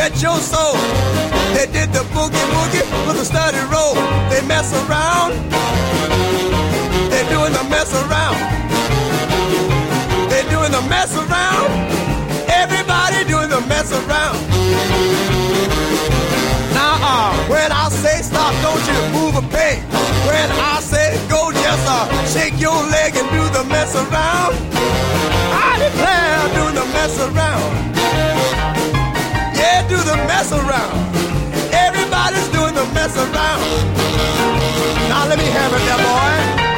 bet your soul. They did the boogie woogie with a study roll. They mess around. They're doing the mess around. They're doing the mess around. Everybody doing the mess around. Now, uh, when I say stop, don't you move a peg. When I say go, just uh, shake your leg and do the mess around. I declare, doing the mess around. The mess around. Everybody's doing the mess around. Now let me have it there, boy.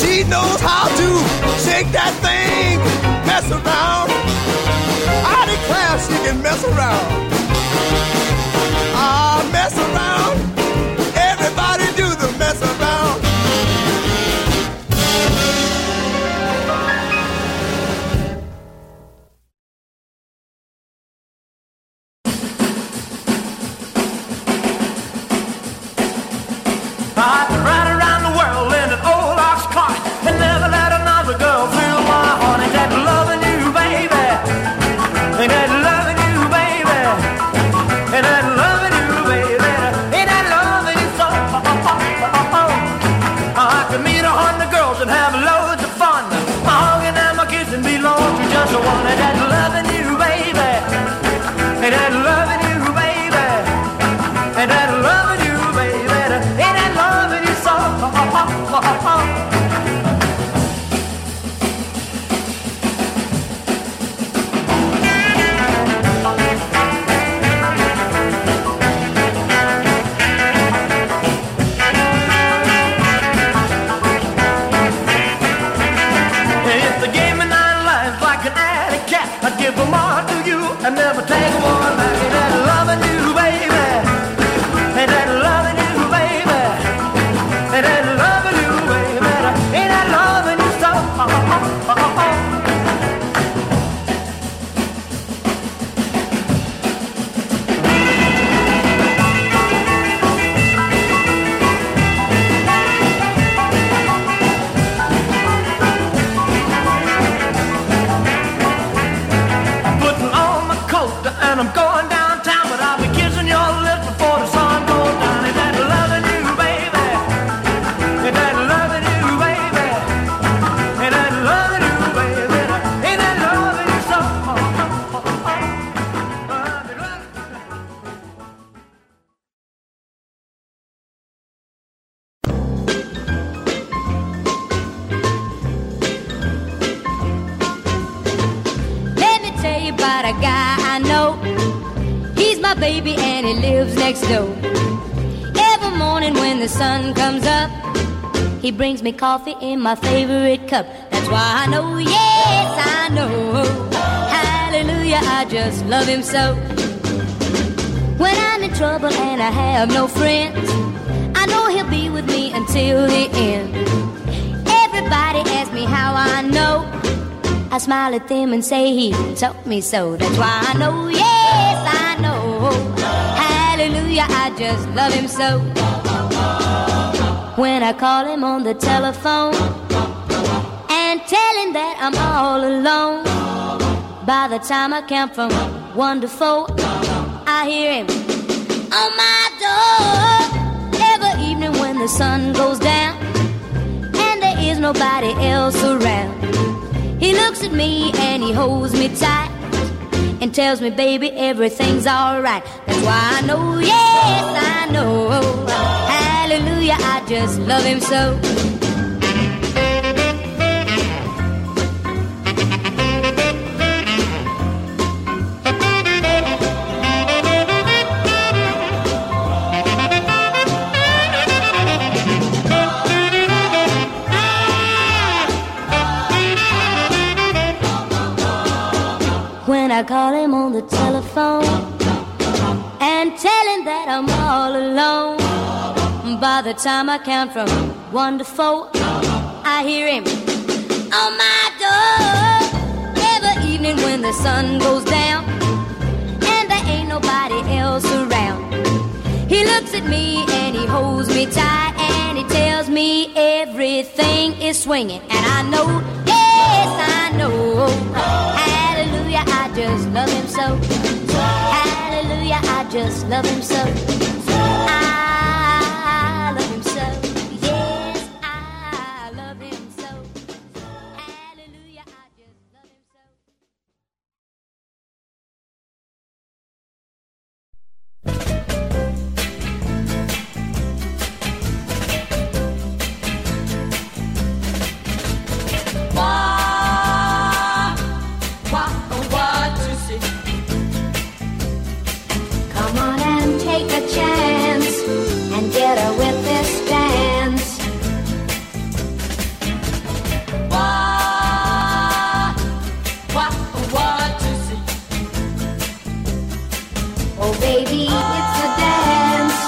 She knows how to shake that thing, mess around. I declare she can mess around. Brings me coffee in my favorite cup. That's why I know, yes, I know. Hallelujah, I just love him so. When I'm in trouble and I have no friends, I know he'll be with me until the end. Everybody asks me how I know. I smile at them and say he told me so. That's why I know, yes, I know. Hallelujah, I just love him so. When I call him on the telephone and tell him that I'm all alone, By the time I count from four, I hear him on my door. Every evening when the sun goes down and there is nobody else around, he looks at me and he holds me tight and tells me, baby, everything's alright. That's why I know, yes, I know. Hallelujah, I just love him so. When I call him on the telephone and tell him that I'm all alone. By the time I count from one to four, I hear him on my door. Every evening when the sun goes down and there ain't nobody else around, he looks at me and he holds me tight and he tells me everything is swinging. And I know, yes, I know. Hallelujah, I just love him so. Hallelujah, I just love him so. Oh, baby, it's a dance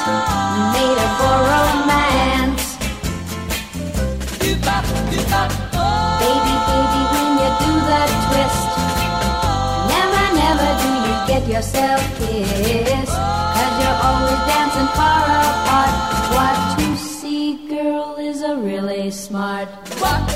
made up for romance. Baby, baby, when you do that twist, never, never do you get yourself kissed. Cause you're always dancing far apart. What you see, girl, is a really smart. Come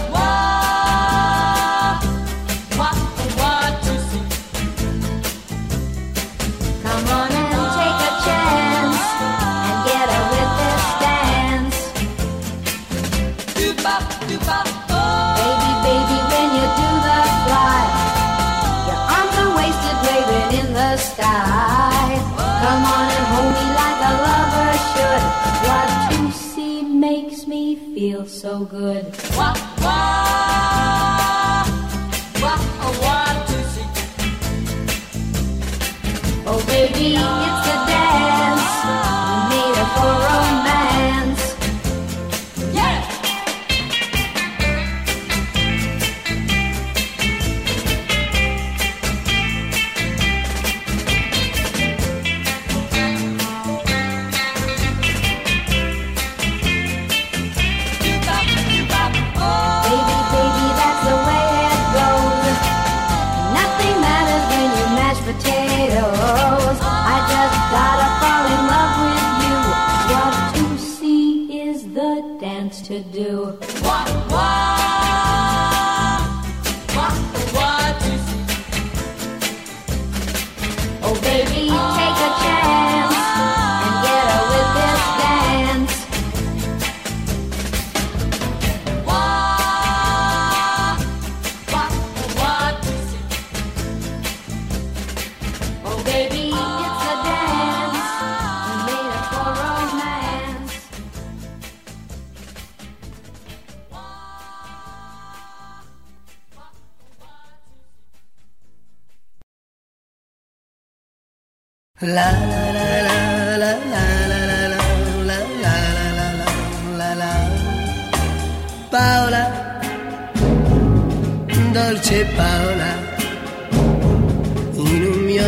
good.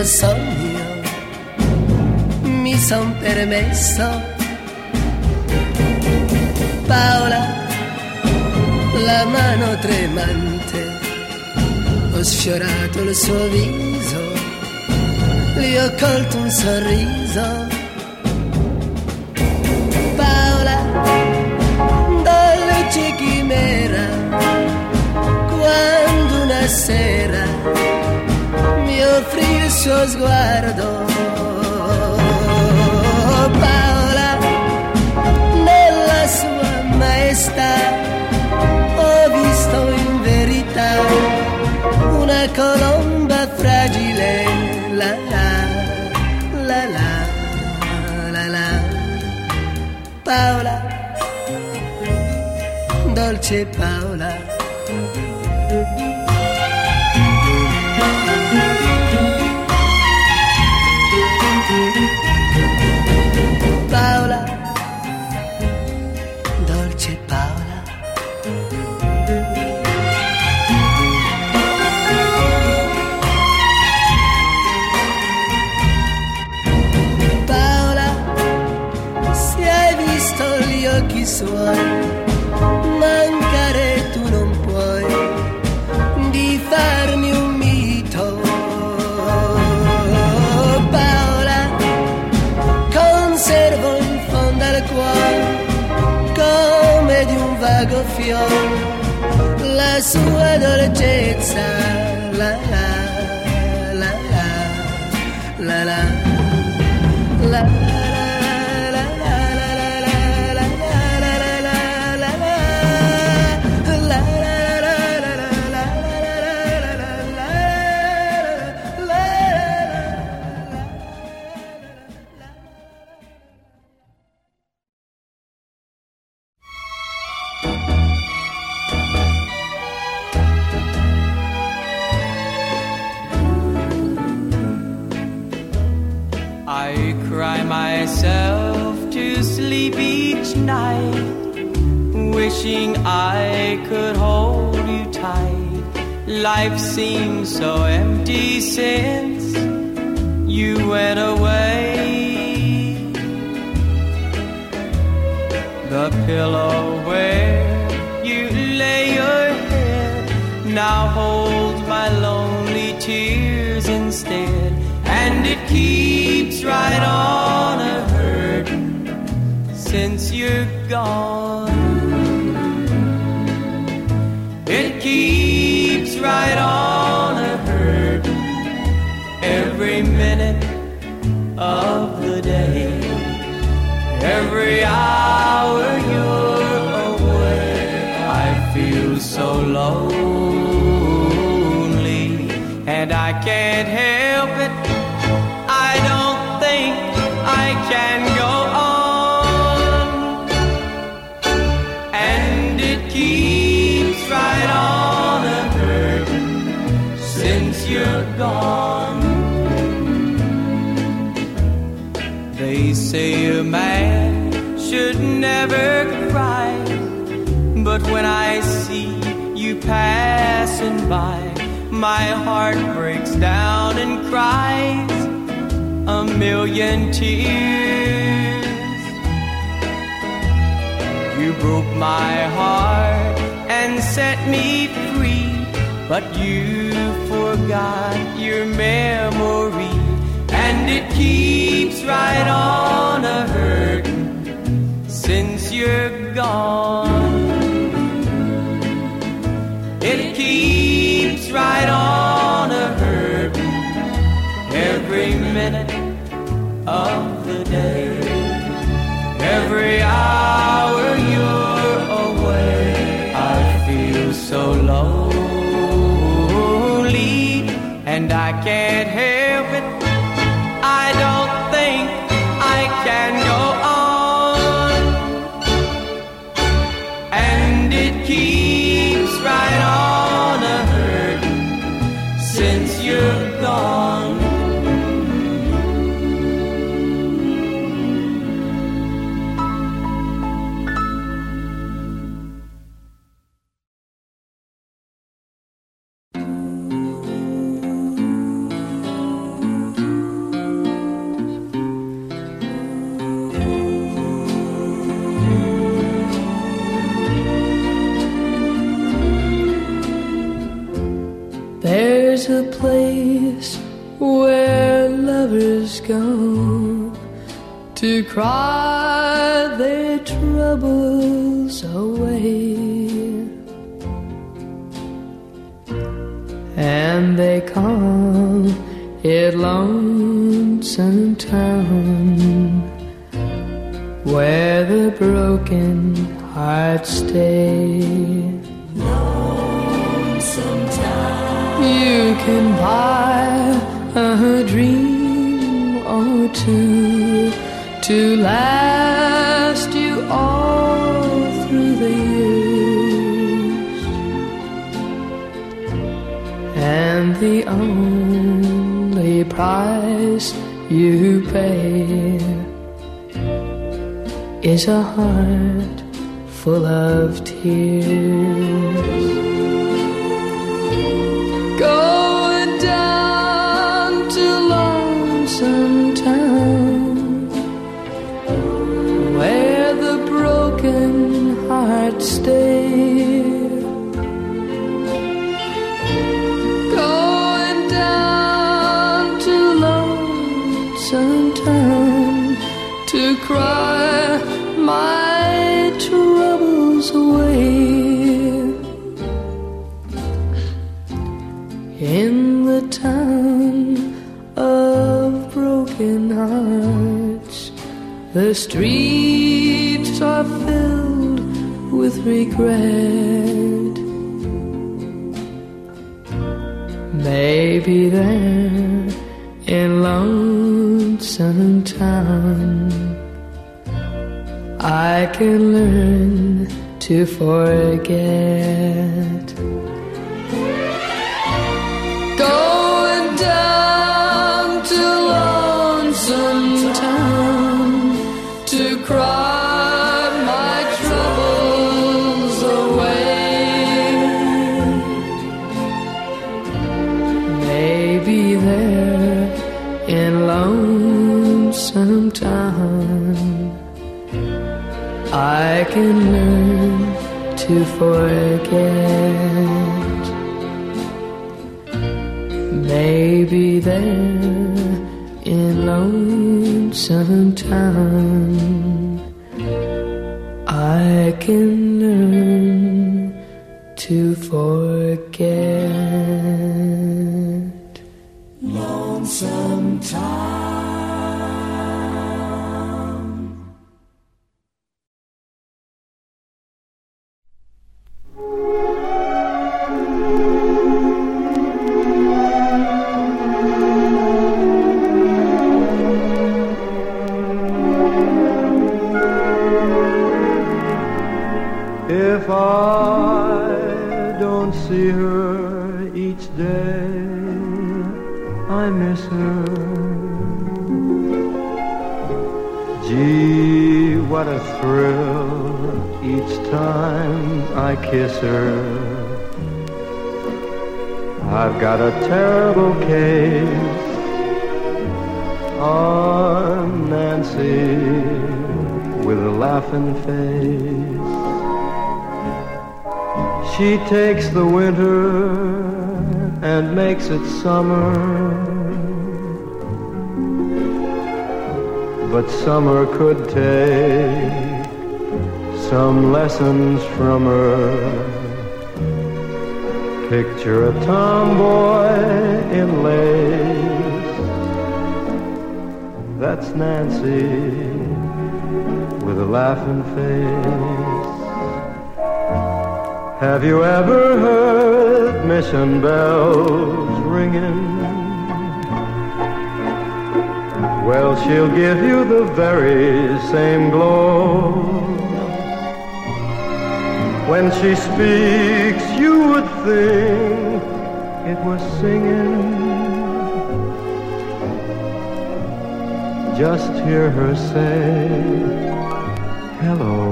Sogno mi son permesso. Paola, la mano tremante, ho sfiorato il suo viso gli ho colto un sorriso. Paola, dolce chimera, quando una sera offrì il suo sguardo. Paola, nella sua maestà, ho visto in verità una colomba fragile. La la, la la, la la. Paola, dolce Paola. Suoi, mancare tu non puoi di farmi un mito. Paola, conservo in fondo al cuore come di un vago fiore la sua dolcezza. Life seems so empty since you went away. The pillow where you lay your head now holds my lonely tears instead, and it keeps right on a hurting since you're gone. Of the day. Every hour you're away, I feel so lonely, and I can't help when I see you passing by, my heart breaks down and cries a million tears. You broke my heart and set me free, but you forgot your memory, and it keeps right on a hurting since you're gone. Right on a hurting every minute of the day. Every hour you're away, I feel so lonely, and I can't help A place where lovers go to cry their troubles away. And they come it lonesome town where the broken hearts stay. You can buy a dream or two to last you all through the years, and the only price you pay is a heart full of tears. The streets are filled with regret. Maybe there in lonesome town, I can learn to forget. I can learn to forget. Maybe there in lonesome town terrible case on Nancy with a laughing face. She takes the winter and makes it summer. But summer could take some lessons from her. Picture a tomboy in lace. That's Nancy with a laughing face. Have you ever heard mission bells ringing? Well, she'll give you the very same glow. When she speaks, think it was singing. Just hear her say, hello.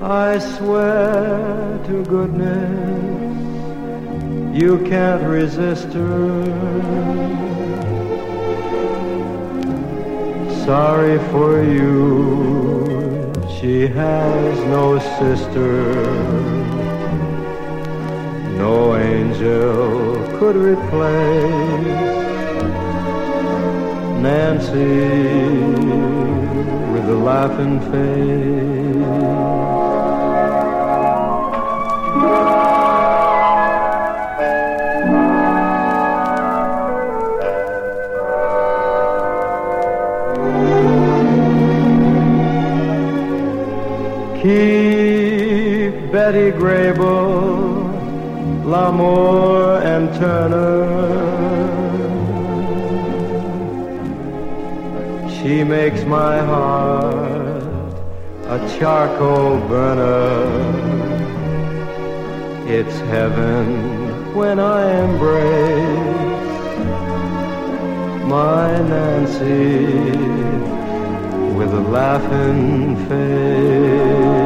I swear to goodness, you can't resist her. Sorry for you, she has no sister no angel could replace Nancy with a laughing face. Keep Betty Grable Lamour and Turner. She makes my heart a charcoal burner. It's heaven when I embrace my Nancy with a laughing face.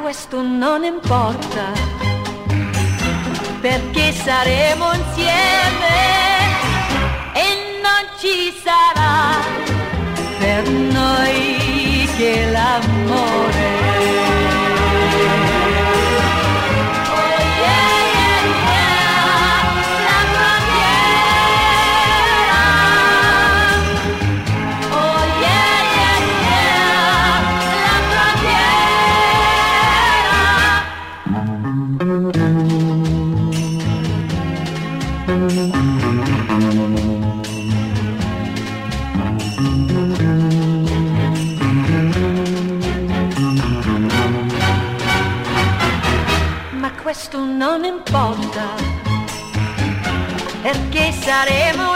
questo non importa, perché saremo insieme e non ci sarà per noi che l'amore questo non importa, perché saremo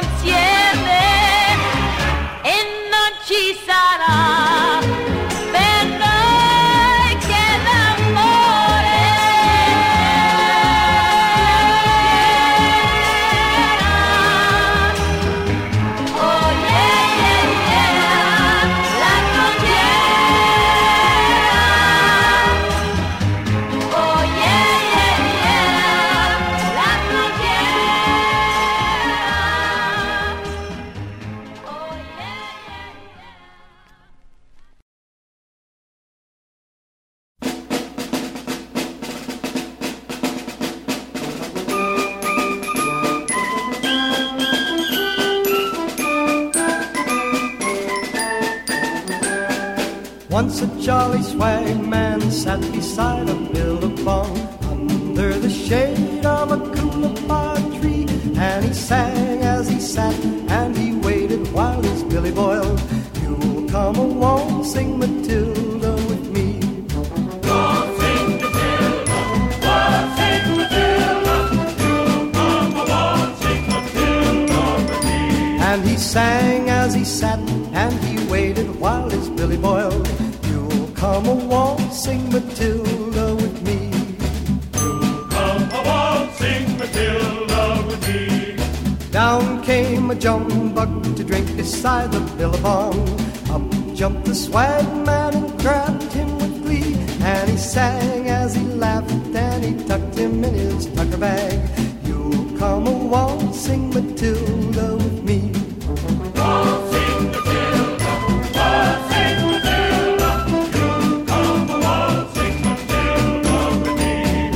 jumped the swag man and grabbed him with glee. And he sang as he laughed and he tucked him in his tucker bag. You'll come a waltzing Matilda with me.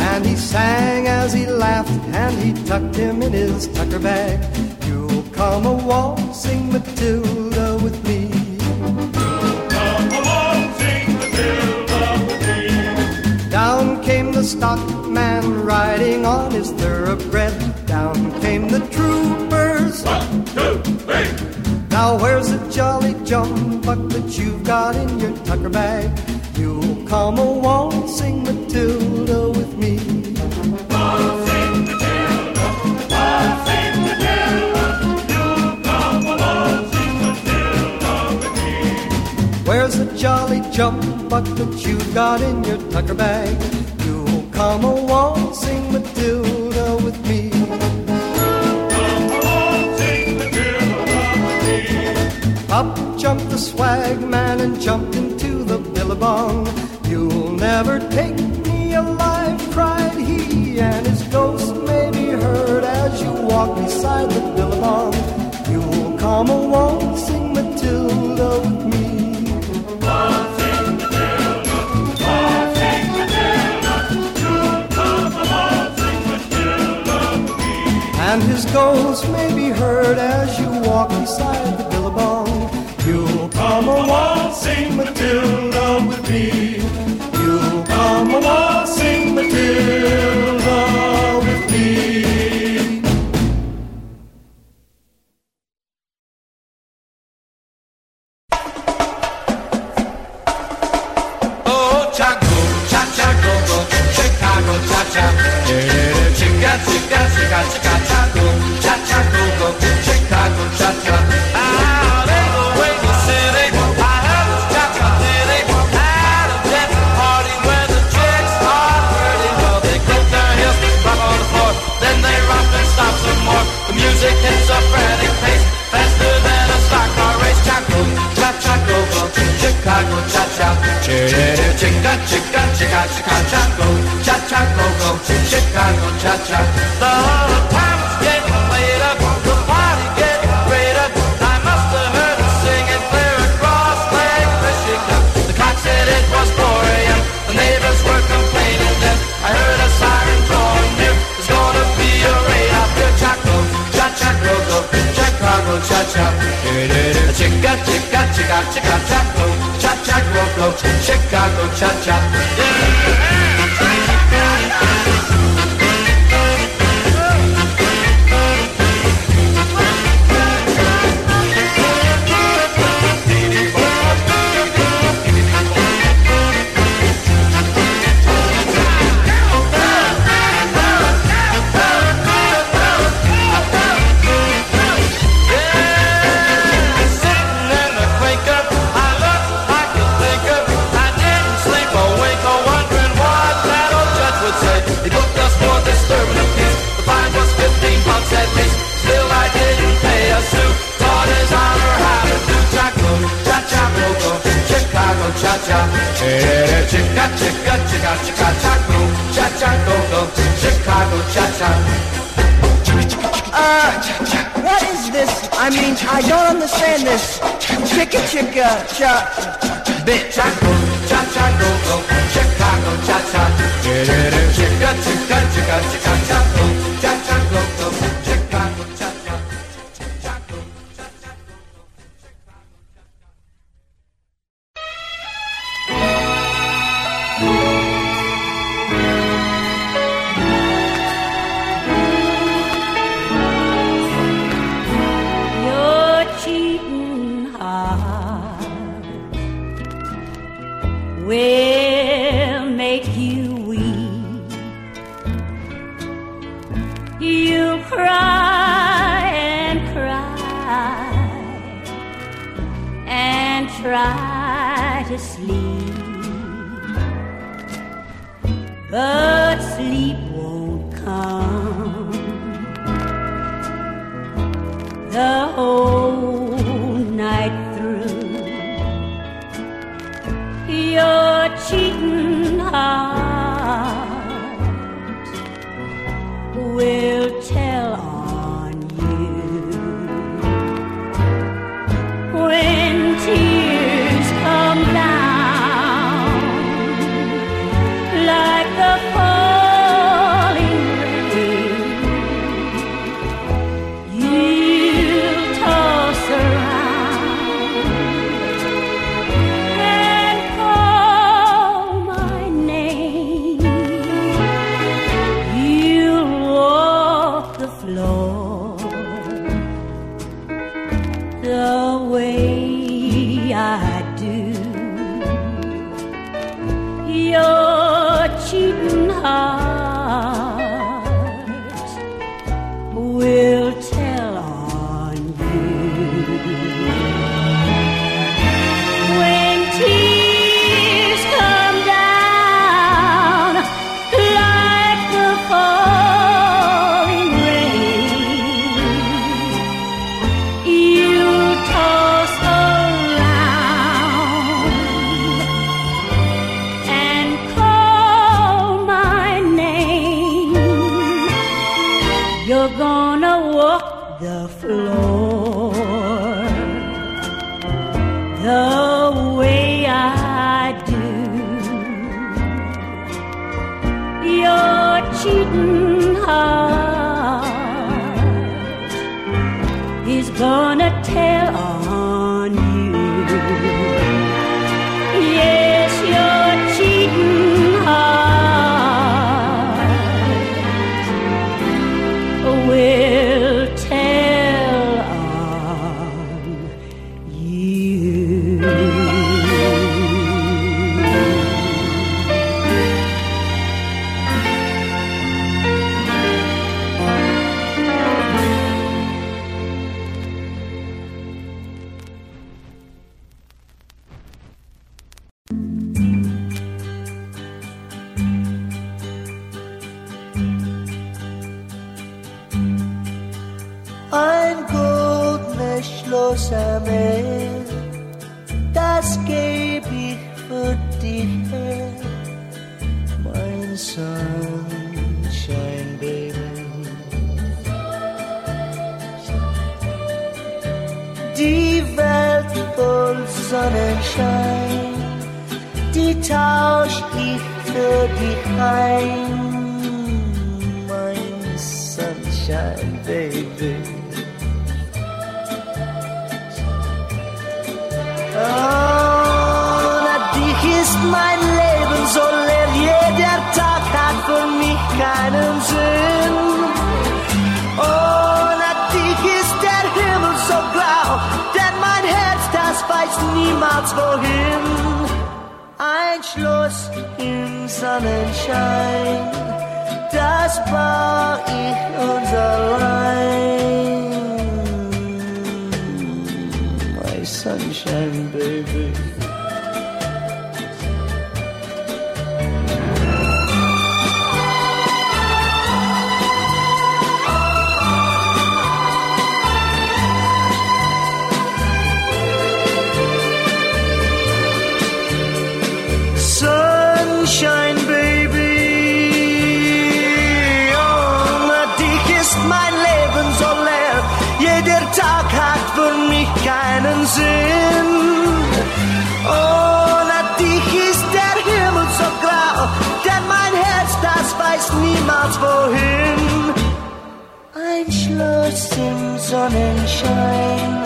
And he sang as he laughed and he tucked him in his tucker bag. You'll come a waltzing Matilda stockman riding on his thoroughbred. Down came the troopers. One, two, three. Now where's the jolly jumbuck that you've got in your tucker bag? You'll come a waltzing Matilda with me. Where's the jolly jumbuck that you got in your tucker bag? You'll come a waltzing Matilda with me. Up jumped the swag man and jumped into the billabong. You'll never take me alive, cried he, and his ghost may be heard as you walk beside the billabong. You'll come a waltzing his ghost may be heard as you walk beside the billabong. You'll come a waltzing Matilda Chicago cha cha. Uh, what is this? I mean, I don't understand this. Chicka chicka cha. Bit cha-go, cha-cha, go-go, Chicago cha-cha. Chicka, chicka, chicka, chicka, cha-go, whole Ein goldenes Schloss am Meer, das geb ich für dich her, mein Sunshine Baby. Die Welt voll Sonnenschein, die tausch ich für dich ein, mein Sunshine Baby. Ohne dich ist mein Leben so leer, jeder Tag hat für mich keinen Sinn. Ohne dich ist der Himmel so blau, denn mein Herz, das weiß niemals wohin. Ein Schloss im Sonnenschein, das war ich uns allein. Sunshine, baby. Im Sonnenschein,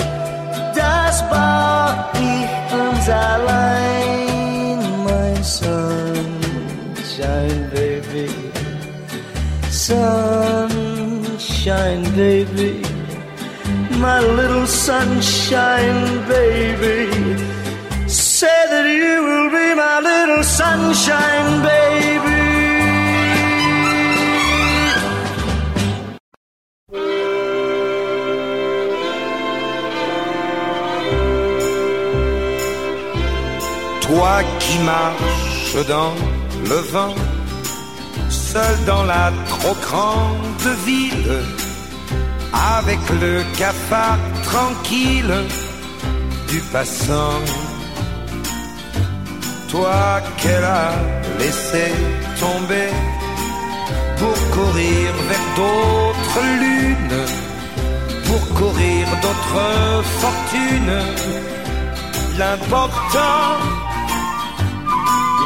das bau ich uns allein, mein Sunshine, Baby. Sunshine, baby. My little sunshine, baby. Say that you will be my little sunshine, baby. Qui marches dans le vent, seul dans la trop grande ville, avec le cafard tranquille du passant. Toi qu'elle a laissé tomber pour courir vers d'autres lunes, pour courir d'autres fortunes. L'important,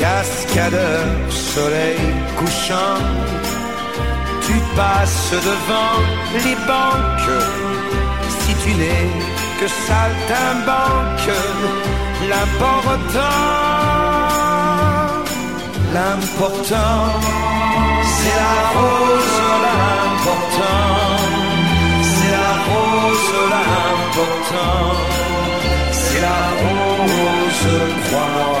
Cascadeur, soleil couchant, tu passes devant les banques. Si tu n'es que saltimbanque, l'important, l'important, c'est la rose, l'important, c'est la rose, l'important, c'est la rose, crois-moi.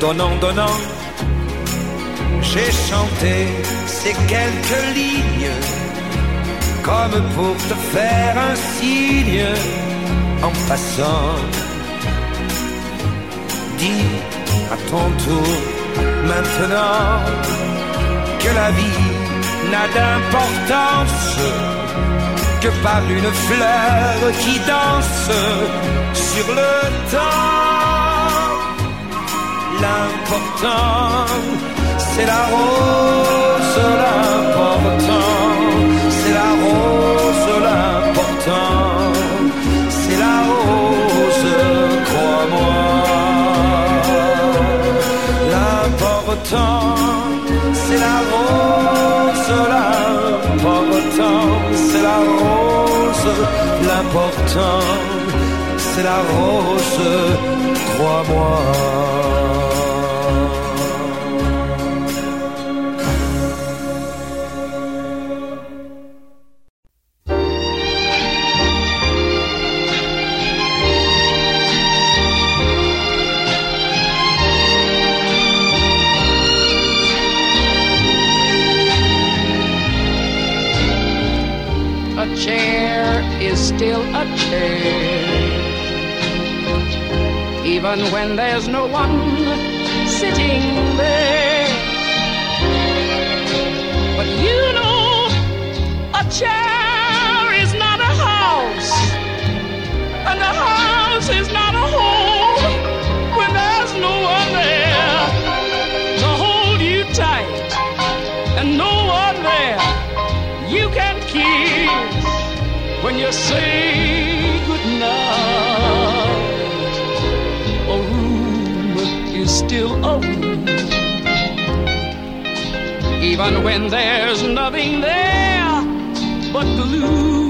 donnant, donnant, j'ai chanté ces quelques lignes comme pour te faire un signe en passant. Dis à ton tour maintenant que la vie n'a d'importance que par une fleur qui danse sur le temps. L'important, c'est la rose, l'important, c'est la rose, l'important, c'est la rose, crois-moi. L'important, c'est la rose, l'important, c'est la rose, l'important, c'est la rose, crois-moi. Still a chair. Even when there's no one sitting there. But you know, a chair is not a house. And a house is not a home say goodnight. A room is still a room, even when there's nothing there but gloom.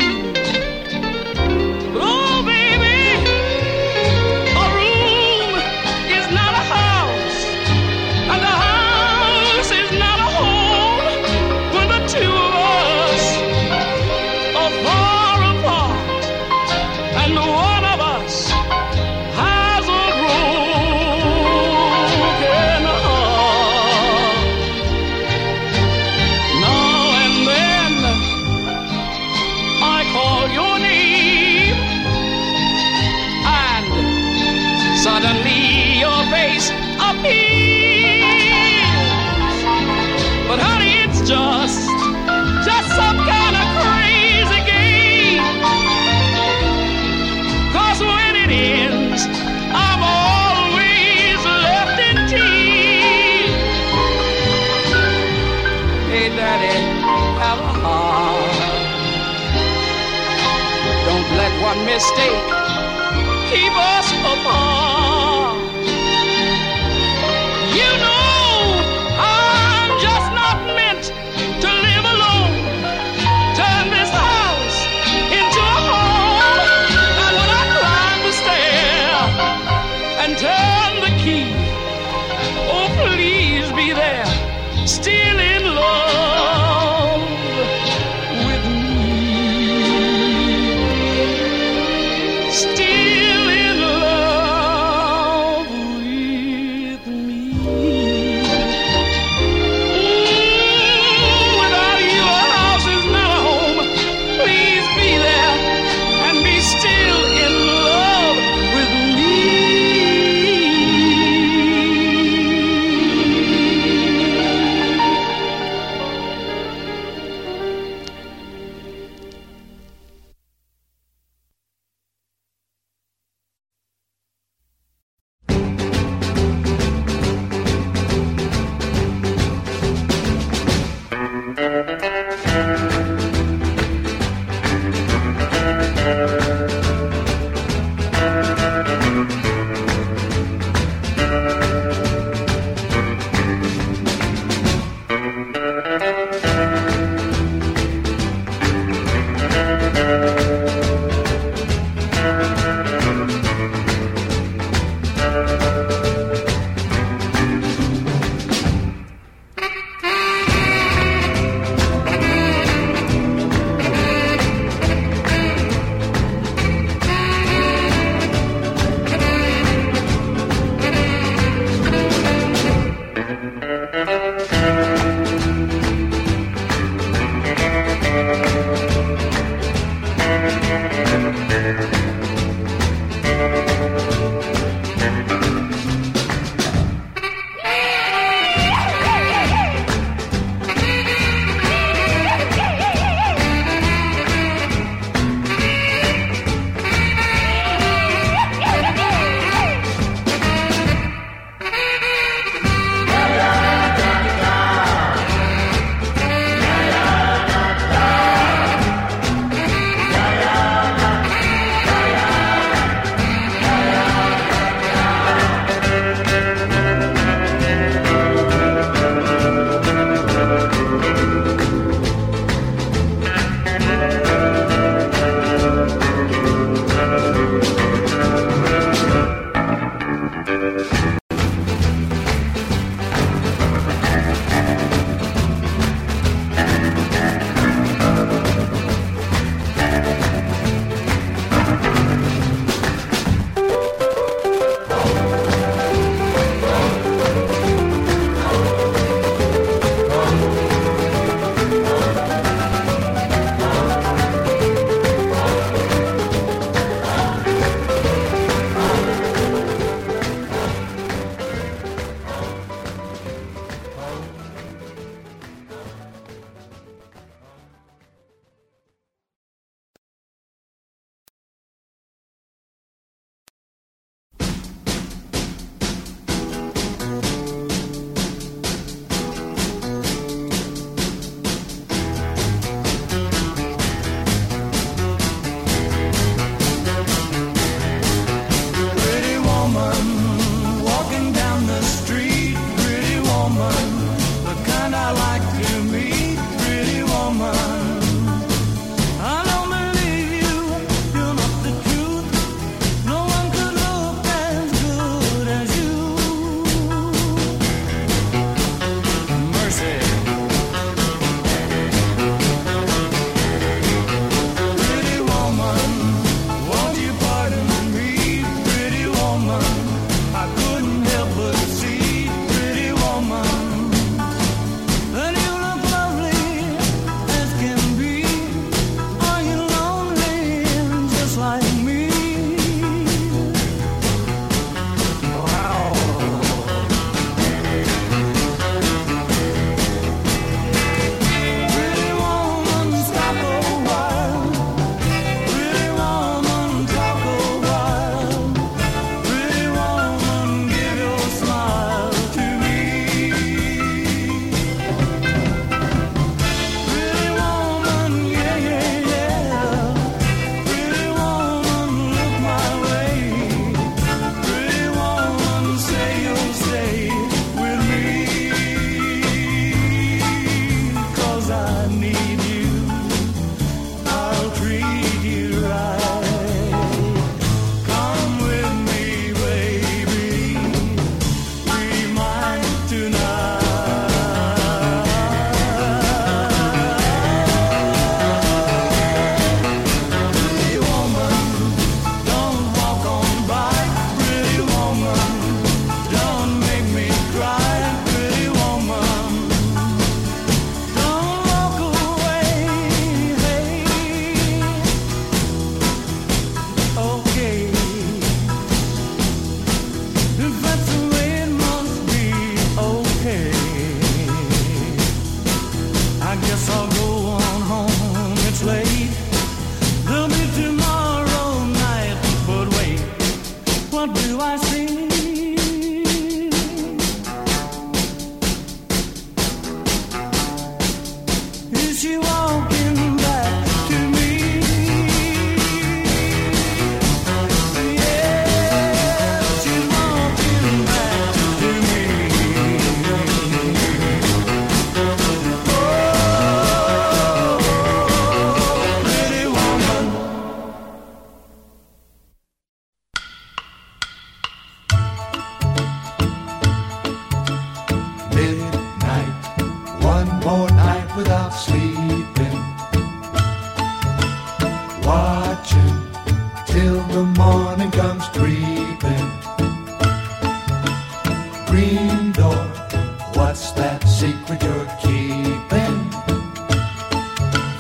Mistake keep us apart.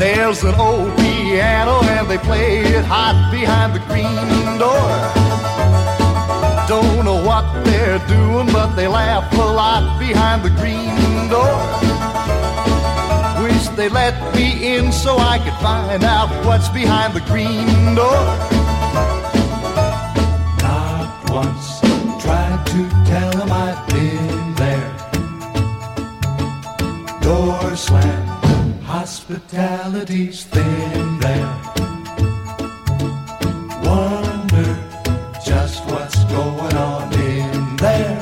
There's an old piano and they play it hot behind the green door. Don't know what they're doing, but they laugh a lot behind the green door. Wish they let me in so I could find out what's behind the green door. Not once tried to tell him I've been there. Door slammed, hospitality's thin there. Wonder just what's going on in there.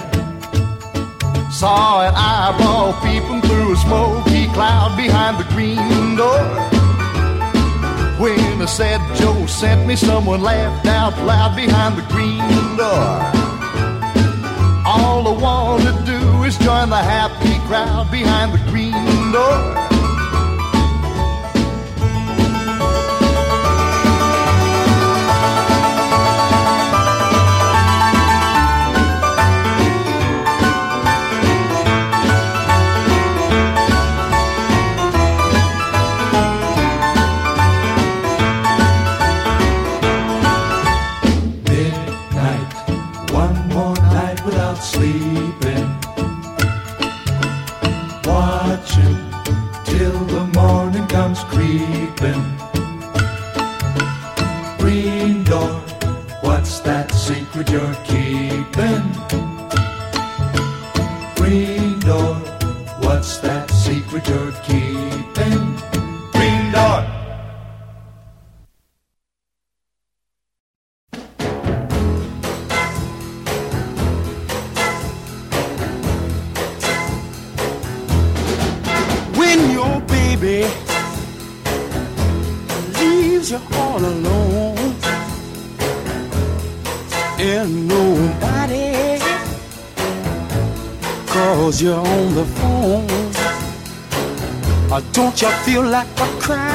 Saw an eyeball peeping through a smoky cloud behind the green door. When I said Joe sent me, someone laughed out loud behind the green door. All I want to do is join the happy crowd behind the green door. Like a crying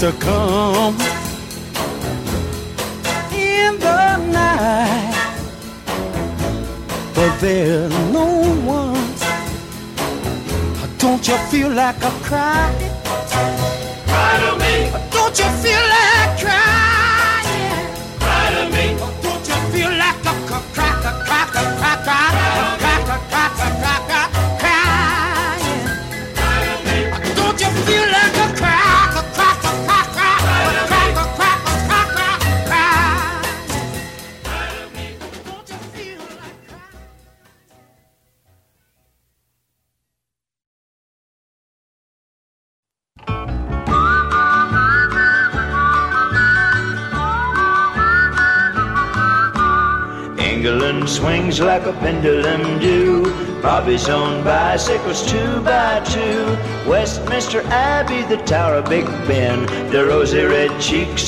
to come. In the night. But there's no one. Don't you feel like a cry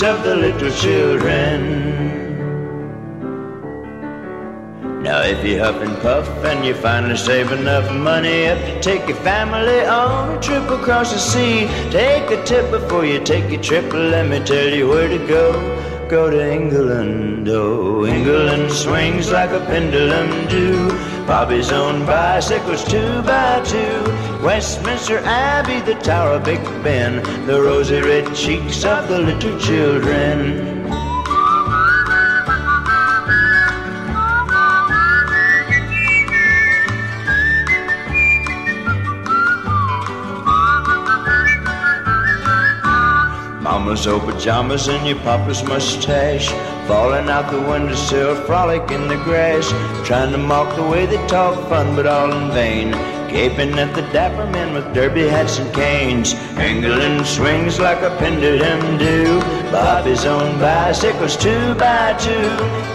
of the little children. Now if you huff and puff and you finally save enough money up to take your family on a trip across the sea, take a tip before you take your trip. Let me tell you where to go. Go to England, oh, England swings like a pendulum do. Bobby's own bicycles two by two. Westminster Abbey, the Tower of Big Ben, the rosy red cheeks of the little children. Mama's old pajamas and your papa's mustache Falling out the windowsill, frolic in the grass Trying to mock the way they talk fun, but all in vain Gaping at the dapper men with derby hats and canes England swings like a pendulum do. Bobby's own bicycles two by two.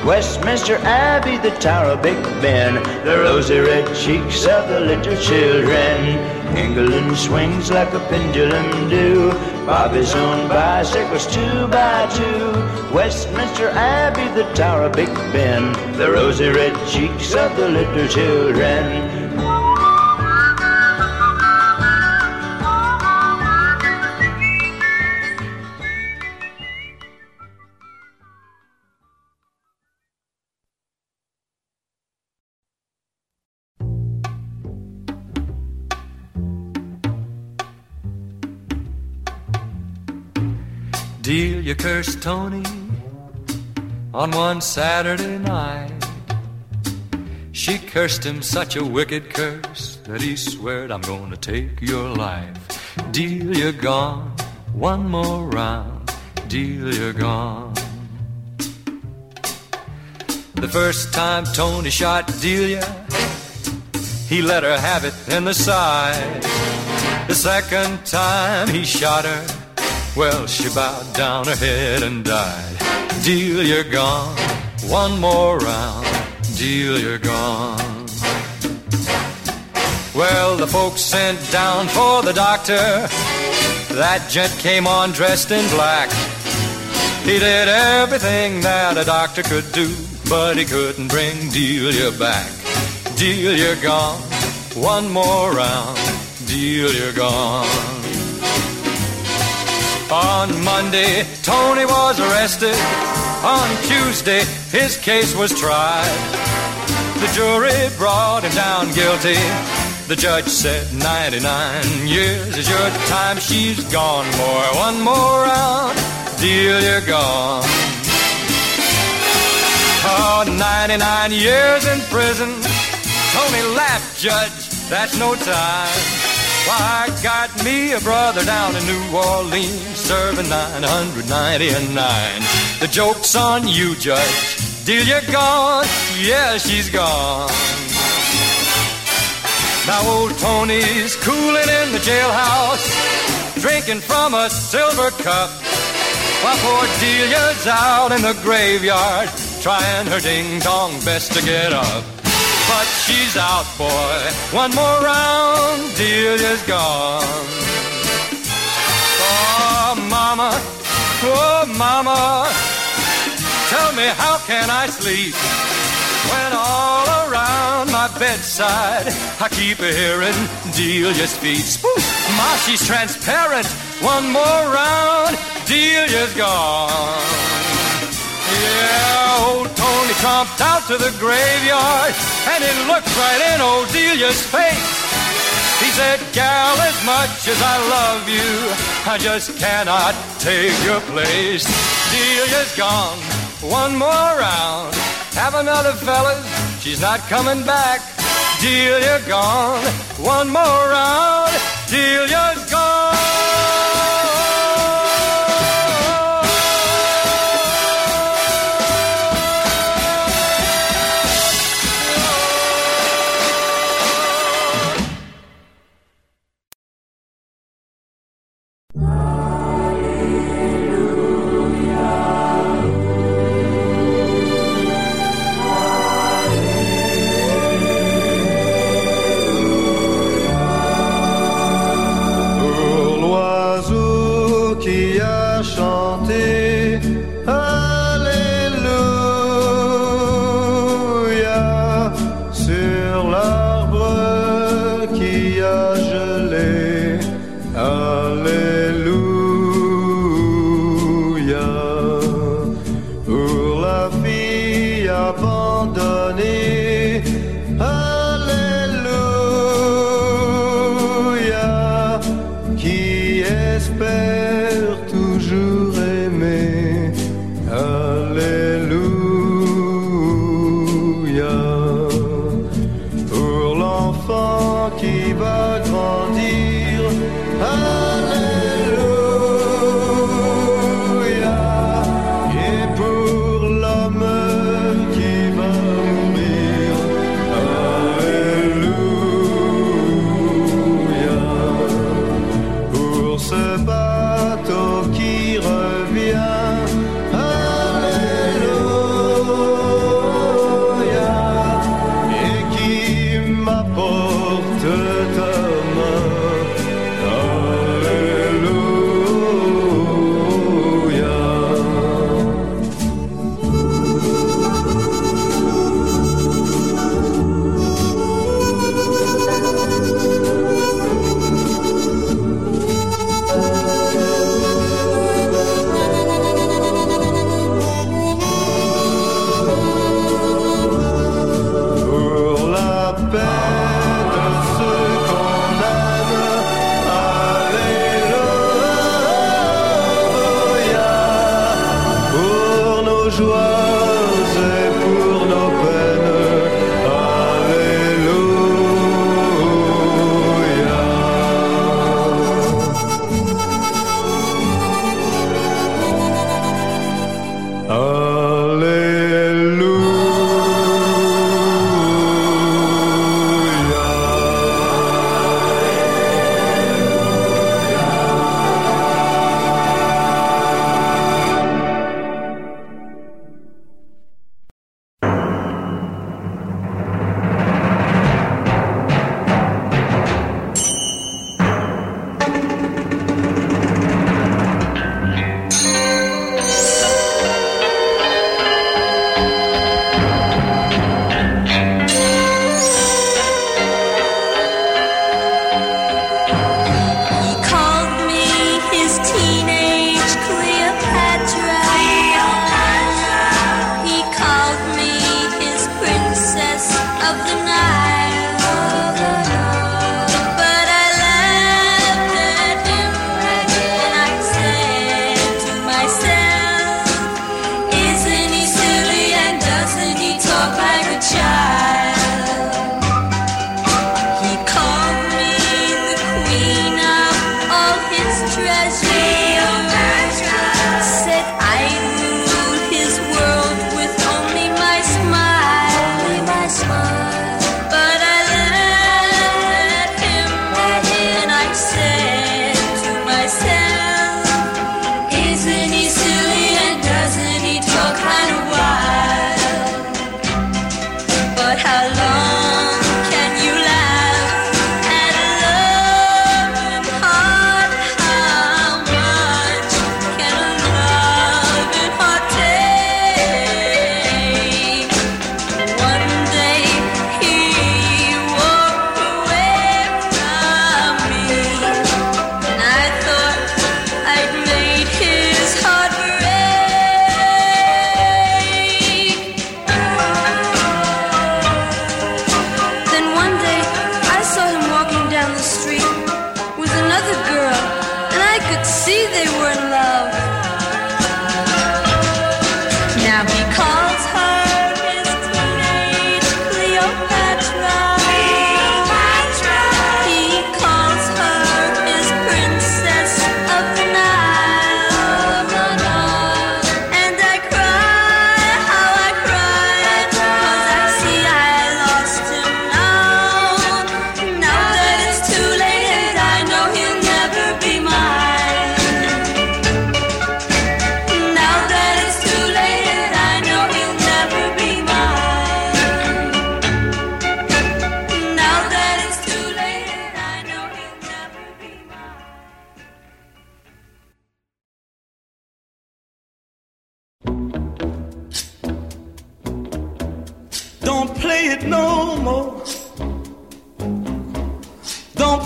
Westminster Abbey, the Tower of Big Ben The rosy red cheeks of the little children England swings like a pendulum do. Bobby's own bicycles two by two. Westminster Abbey, the Tower of Big Ben The rosy red cheeks of the little children Delia cursed Tony on one Saturday night. She cursed him such a wicked curse that he sweared, I'm gonna take your life. Delia gone, one more round, Delia gone. The first time Tony shot Delia, he let her have it in the side. The second time he shot her, well, she bowed down her head and died. Deal, you're gone, one more round, Deal, you're gone. Well, the folks sent down for the doctor. That gent came on dressed in black. He did everything that a doctor could do, but he couldn't bring Delia back. Delia gone, one more round, Delia gone. On Monday, Tony was arrested. On Tuesday, his case was tried. The jury brought him down guilty. The judge said 99 years is your time. She's gone, boy. One more round, deal, you're gone. Oh, 99 years in prison. Tony laughed, Judge. That's no time. I got me a brother down in New Orleans serving 999. The joke's on you, Judge. Delia gone, yeah, she's gone. Now old Tony's cooling in the jailhouse, drinking from a silver cup. While poor Delia's out in the graveyard, trying her ding dong best to get up. But she's out, boy. One more round, Delia's gone. Oh, mama, oh, mama, tell me how can I sleep when all around my bedside I keep hearing Delia's feet. Spoof, ma, she's transparent. One more round, Delia's gone. Yeah, old Tony tromped out to the graveyard and he looked right in old Delia's face. He said, Gal, as much as I love you, I just cannot take your place. Delia's gone, one more round. Have another, fellas, she's not coming back. Delia gone, one more round. Delia's gone.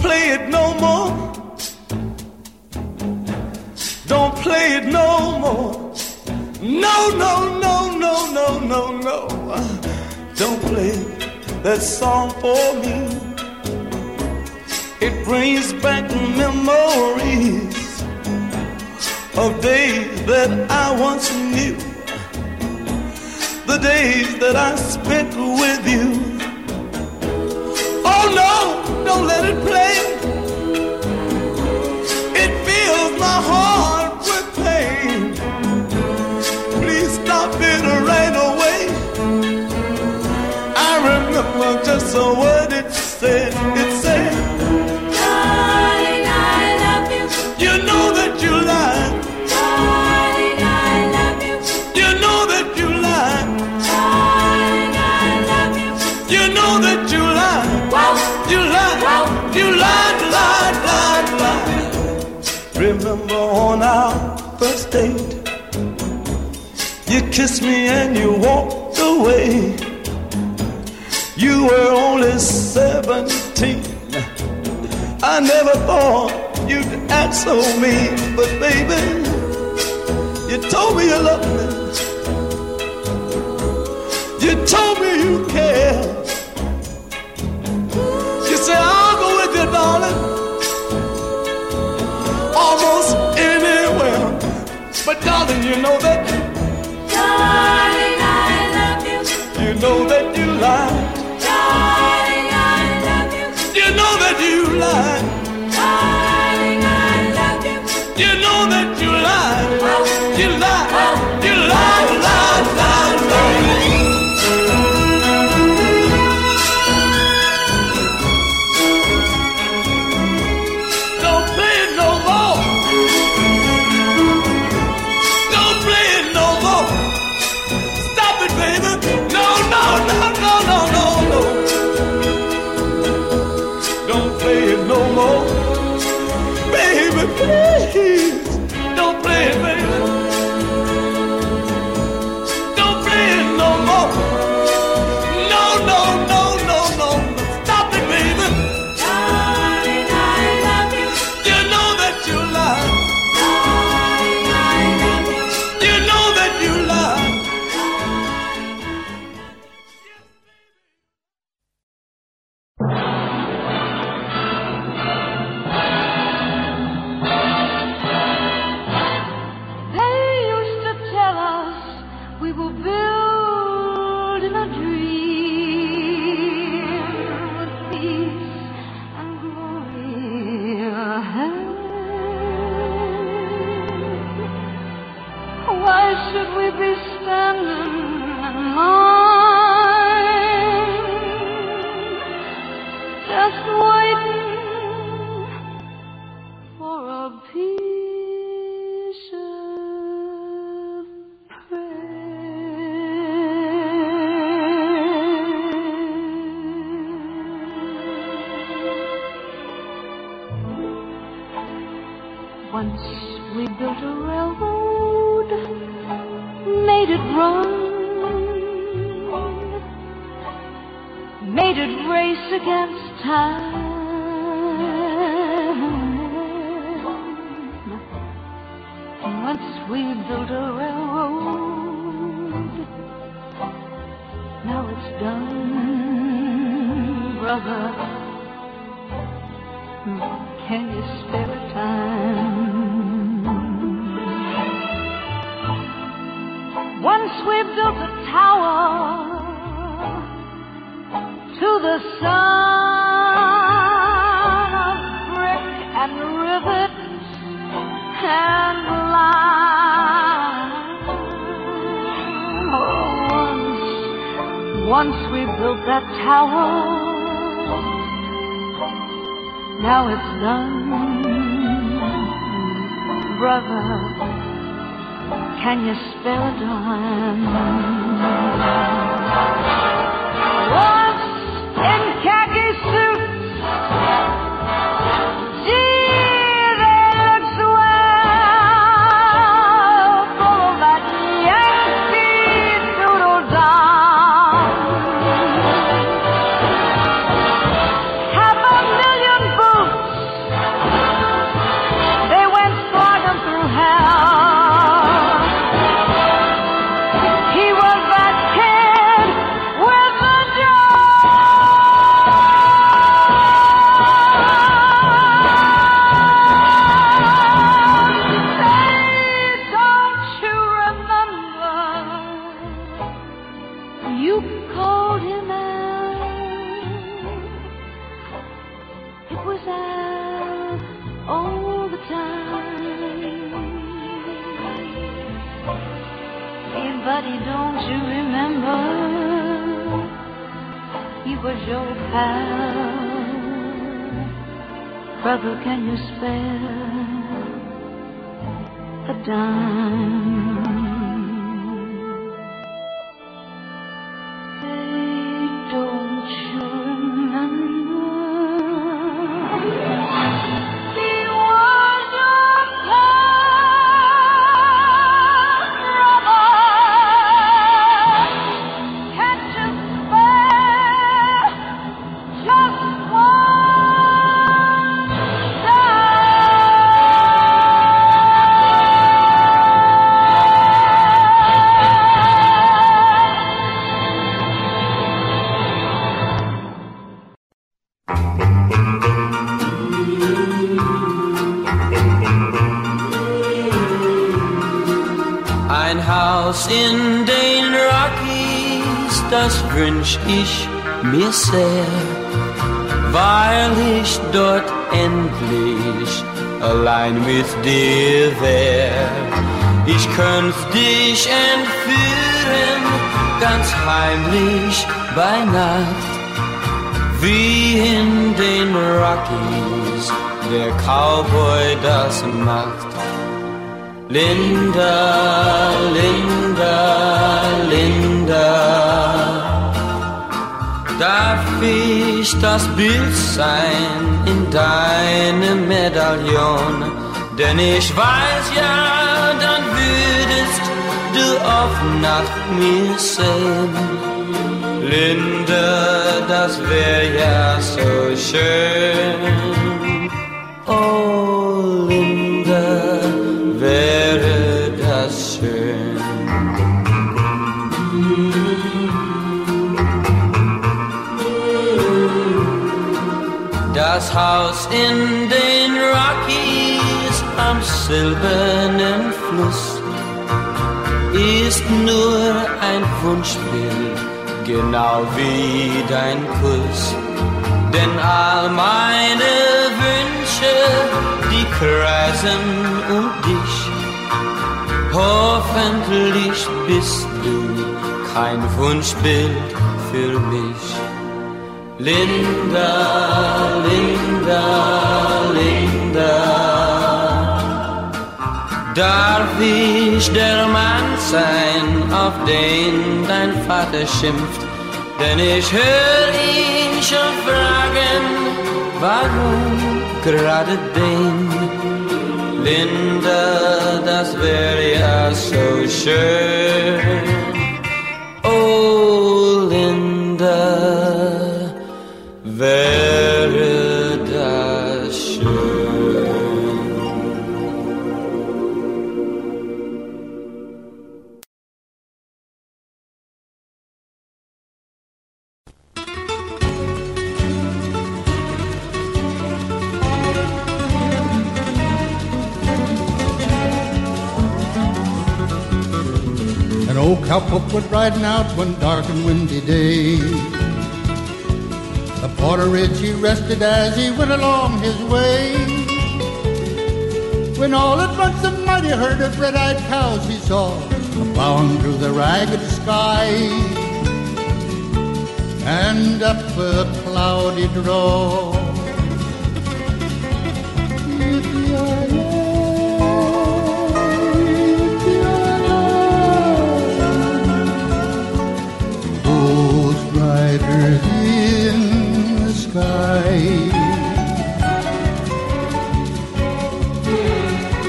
play it no more. Don't play it no more. No, no, no, no, no, no, no. Don't play that song for me. It brings back memories of days that I once knew. The days that I spent with you. Oh no! don't let it play. It fills my heart with pain. Please stop it right away. I remember just a word it said. It kissed me and you walked away. You were only 17. I never thought you'd act so mean, but baby, you told me you loved me. You told me you cared. You said, I'll go with you, darling, almost anywhere. But darling, you know that darling, I love you. You know that wünsch ich mir sehr, weil ich dort endlich allein mit dir wär. Ich könnt dich entführen, ganz heimlich bei Nacht, wie in den Rockies der Cowboy das macht. Linda, Linda, Linda, darf ich das Bild sein in deinem Medaillon? Denn ich weiß ja, dann würdest du oft nach mir sehen. Linda, das wär ja so schön. Oh, Linda, Das Haus in den Rockies am silbernen Fluss ist nur ein Wunschbild, genau wie dein Kuss. Denn all meine Wünsche, die kreisen um dich. Hoffentlich bist du kein Wunschbild für mich. Linda, Linda, Linda. Darf ich der Mann sein, auf den dein Vater schimpft? Denn ich hör ihn schon fragen, warum gerade den? Linda, das wäre ja so schön. Oh, Linda, das. An old cowpoke went riding out one dark and windy day. A ridge he rested as he went along his way. When all at once a mighty herd of red-eyed cows he saw plowing through the ragged sky. And up a cloudy draw. Riders the sky.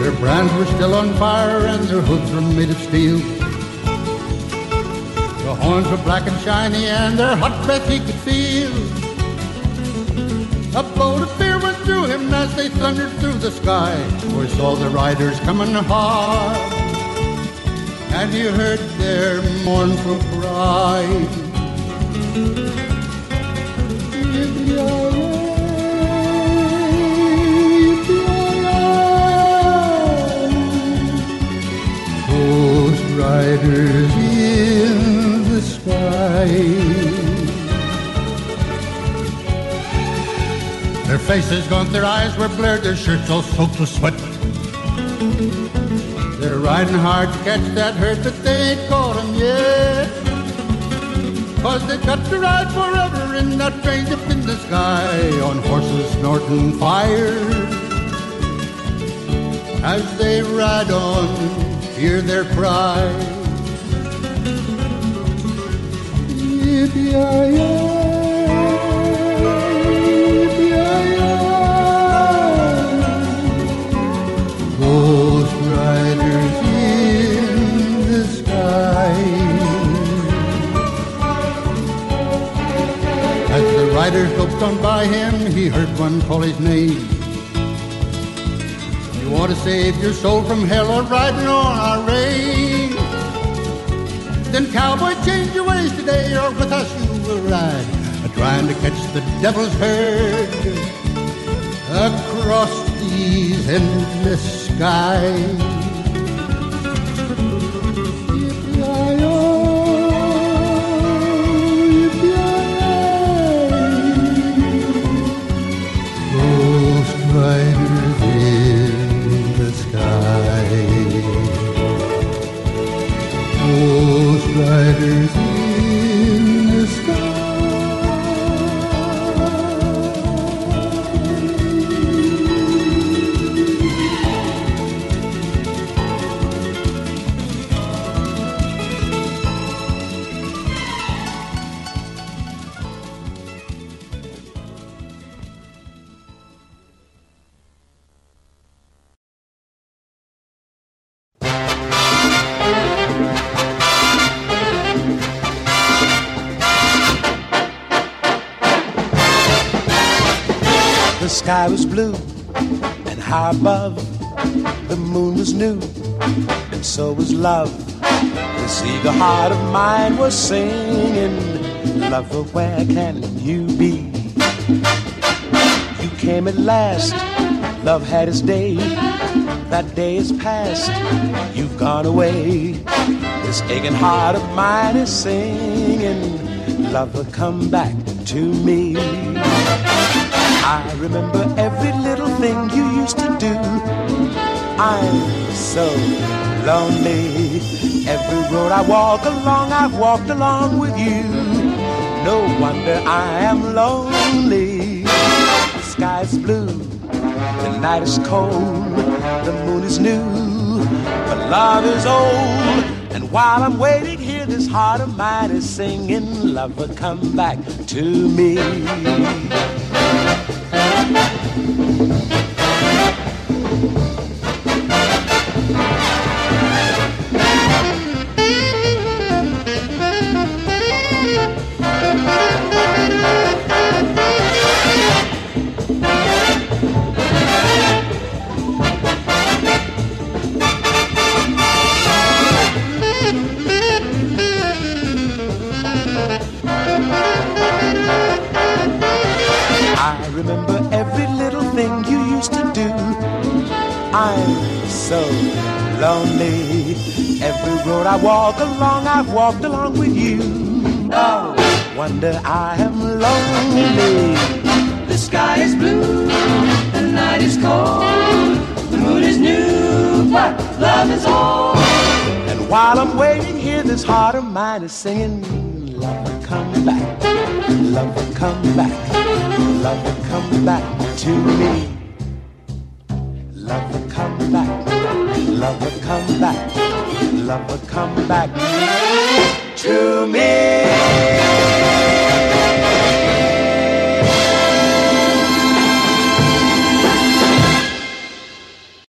Their brands were still on fire and their hooves were made of steel. The horns were black and shiny and their hot breath he could feel. A bolt of fear went through him as they thundered through the sky. For he saw the riders coming hard and you heard their mournful cry. Riders in the sky. Their faces gaunt, their eyes were blurred, their shirts all soaked with sweat. They're riding hard to catch that herd, but they ain't caught 'em yet. Cause they've got to ride forever in that train up in the sky on horses snorting fire. As they ride on, hear their cry. Ghost loped on by him, he heard one call his name. You want to save your soul from hell or riding on our range? Then cowboy, change your ways today, or with us you will ride. A trying to catch the devil's herd across these endless skies. Sky was blue and high above. The moon was new and so was love. This eager heart of mine was singing, Lover, where can you be? You came at last, love had its day. That day is past, you've gone away. This aching heart of mine is singing, Lover, come back to me. I remember every little thing you used to do. I'm so lonely. Every road I walk along, I've walked along with you. No wonder I am lonely. The sky's blue, the night is cold, the moon is new, but love is old. And while I'm waiting here, this heart of mine is singing, Lover, come back to me. Thank you. Lonely. Every road I walk along, I've walked along with you. No wonder I am lonely. The sky is blue, the night is cold, the moon is new, but love is old. And while I'm waiting here, this heart of mine is singing, Lover, come back, lover, come back, lover, come back to me. Come back, lover, come back to me.